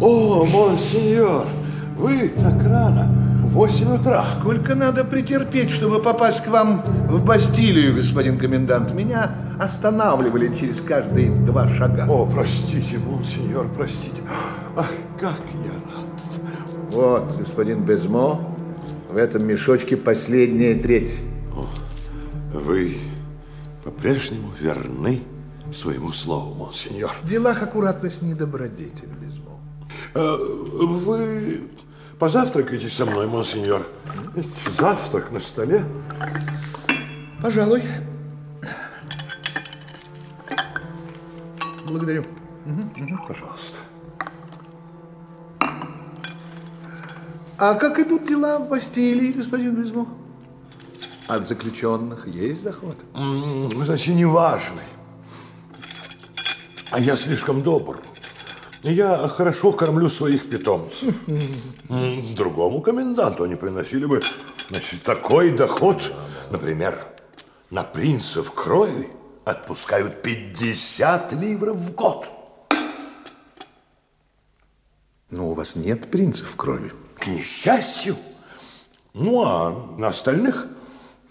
О, монсеньор, вы так рано, в 8 утра. Сколько надо претерпеть, чтобы попасть к вам в Бастилию, господин комендант? Меня останавливали через каждые два шага. О, простите, монсеньор, простите. Ах, как я рад. Вот, господин Безмо, в этом мешочке последняя треть. О, вы по-прежнему верны своему слову, монсеньор. В делах аккуратность не добродетель, вы позавтракаете со мной, монсеньор? Завтрак на столе. Пожалуй. Благодарю. Пожалуйста. А как идут дела в Бастилии, господин Безмо? От заключенных есть доход? Значит, неважный. А я слишком добр. Я хорошо кормлю своих питомцев. Другому коменданту они приносили бы значит, такой доход. Например, на принцев крови отпускают 50 ливров в год. Но у вас нет принцев крови. К несчастью. Ну, а на остальных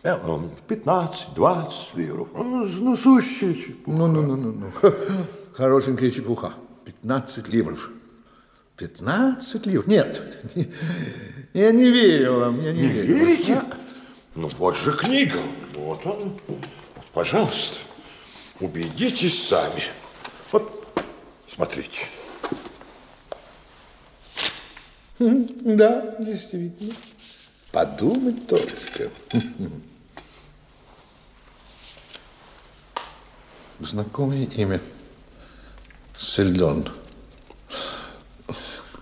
э, ну, 15-20 ливров. Ну, ну, сущие чепуха. Ну, ну, ну, ну, ну. Хорошенькая чепуха. 15 ливров. 15 ливров? Нет, я не верю вам, я не, Не верю. верите? Ну, вот же книга. Вот он. Вот, пожалуйста, убедитесь сами. Вот, смотрите. Да, действительно. Подумать только. Знакомое имя. Сельдон.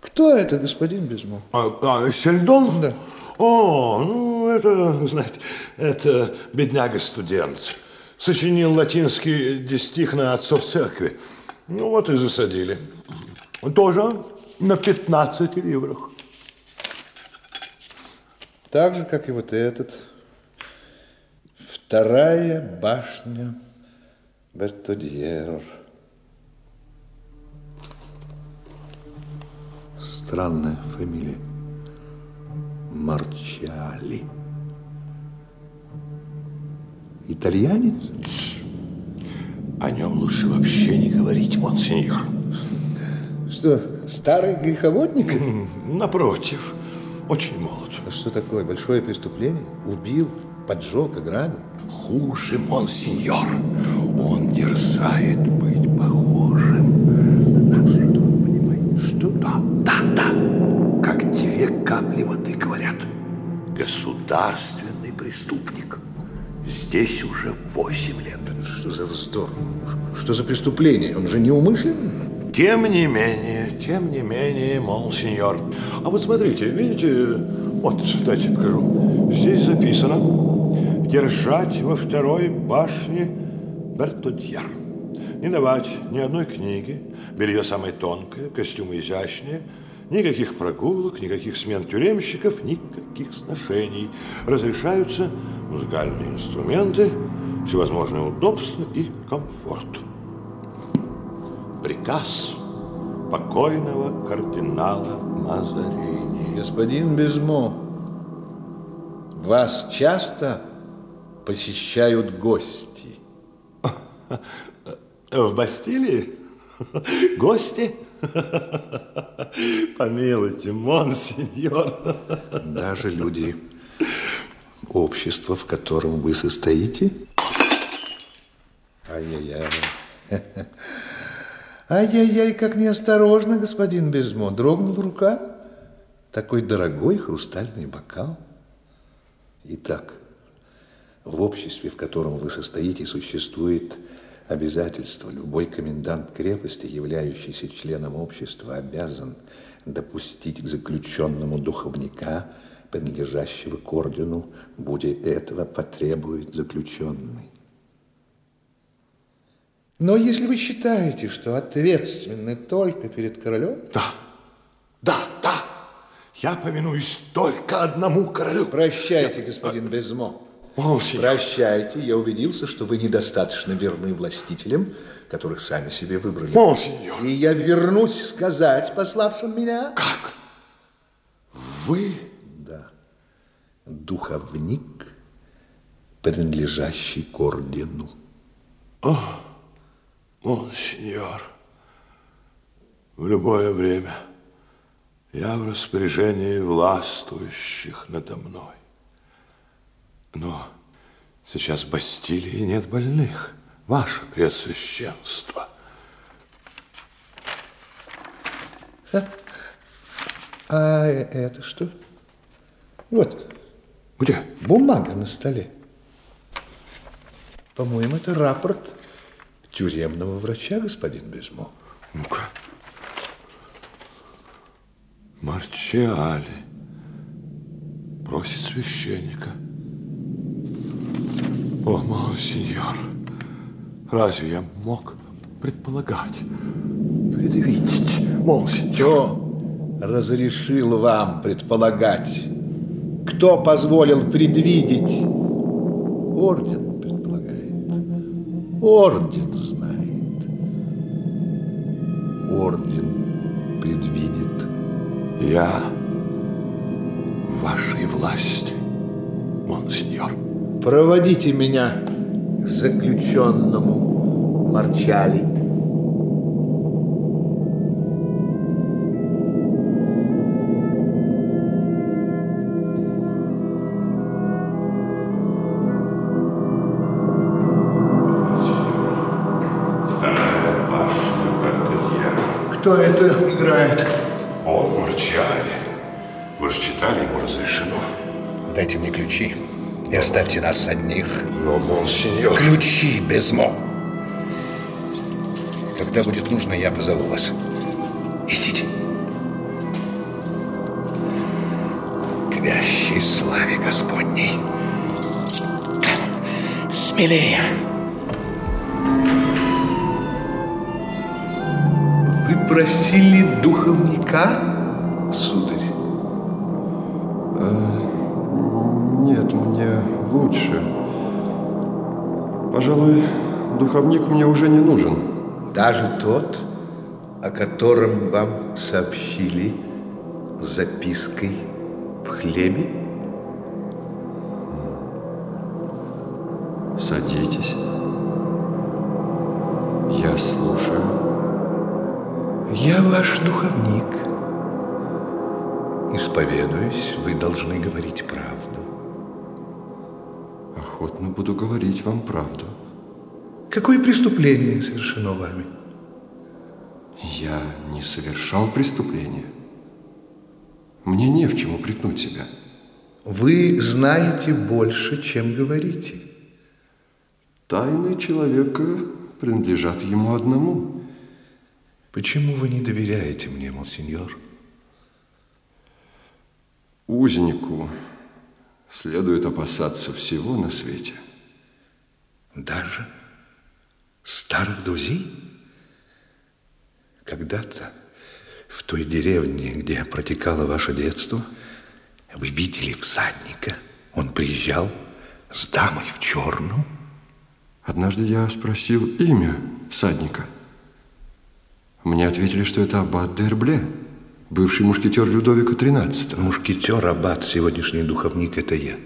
Кто это, господин Безмо? А, а, Сельдон? Да. О, ну, это, знаете, это бедняга-студент. Сочинил латинский дистих на отцов церкви. Ну, вот и засадили. Тоже на 15 ливрах. Так же, как и вот этот. Вторая башня Бертодьер. Странная фамилия. Марчали. Итальянец? О нем лучше вообще не говорить, монсеньор. Что, старый греховодник? Напротив, очень молод. А Что такое? Большое преступление? Убил, поджег, ограбил? Хуже, монсеньор. Он дерзает быть похожим. Что, понимаете? Что? Да, да, да. Как две капли воды говорят. Государственный преступник. Здесь уже 8 лет. Что за вздор? Что за преступление? Он же неумышленно? Тем не менее, тем не менее, монсеньор. А вот смотрите, видите, вот, дайте покажу. Здесь записано «Держать во второй башне Бертодьяр». Не давать ни одной книги, белье самое тонкое, костюмы изящные, никаких прогулок, никаких смен тюремщиков, никаких сношений. Разрешаются музыкальные инструменты, всевозможные удобства и комфорт. Приказ покойного кардинала Мазарини. Господин Безмо, вас часто посещают гости? В Бастилии? Гости? Помилуйте, монсеньор. Даже люди общества, в котором вы состоите? Ай-яй-яй. Ай-яй-яй, как неосторожно, господин Безмо. Дрогнула рука. Такой дорогой хрустальный бокал. Итак, в обществе, в котором вы состоите, существует обязательство. Любой комендант крепости, являющийся членом общества, обязан допустить к заключенному духовника, принадлежащего к ордену, будет этого потребует заключенный. Но если вы считаете, что ответственны только перед королем, Да, да, да. Я повинуюсь только одному королю. прощайте, господин Безмо. Монсеньор. Прощайте, я убедился, что вы недостаточно верны властителям, которых сами себе выбрали. Монсеньор. И я вернусь сказать пославшим меня. Как? Вы? Да. Духовник, принадлежащий к ордену. О, монсеньор, в любое время я в распоряжении властвующих надо мной. Но сейчас в Бастилии нет больных, ваше Преосвященство. А это что? Вот, Где? бумага на столе. По-моему, это рапорт тюремного врача, господин Безмо. Ну-ка. Марчиали просит священника. О, монсеньор, разве я мог предполагать, предвидеть, монсеньор? Кто разрешил вам предполагать? Кто позволил предвидеть? Орден предполагает. Орден знает. Орден предвидит. Я в вашей власти, монсеньор. Проводите меня к заключенному Марчали. Вторая башня Бартельера. Кто это играет? О, Марчиали. Вы же читали, ему разрешено. Дайте мне ключи и оставьте нас одних. Но, монсеньор... Ключи, Безмо. Когда будет нужно, я позову вас. Идите. К вящей славе Господней. Смелее. Вы просили духовника, сударь? Пожалуй, духовник мне уже не нужен. Даже тот, о котором вам сообщили с запиской в хлебе? Садитесь. Я слушаю. Я ваш духовник. Исповедуюсь, вы должны говорить правду. Охотно буду говорить вам правду. Какое преступление совершено вами? Я не совершал преступления. Мне не в чем упрекнуть себя. Вы знаете больше, чем говорите. Тайны человека принадлежат ему одному. Почему вы не доверяете мне, монсеньор? Узнику следует опасаться всего на свете. Даже старых друзей? Когда-то в той деревне, где протекало ваше детство, вы видели всадника. Он приезжал с дамой в черном. Однажды я спросил имя всадника. Мне ответили, что это аббат Дербле, бывший мушкетер Людовика XIII. Мушкетер, аббат, сегодняшний духовник – это я.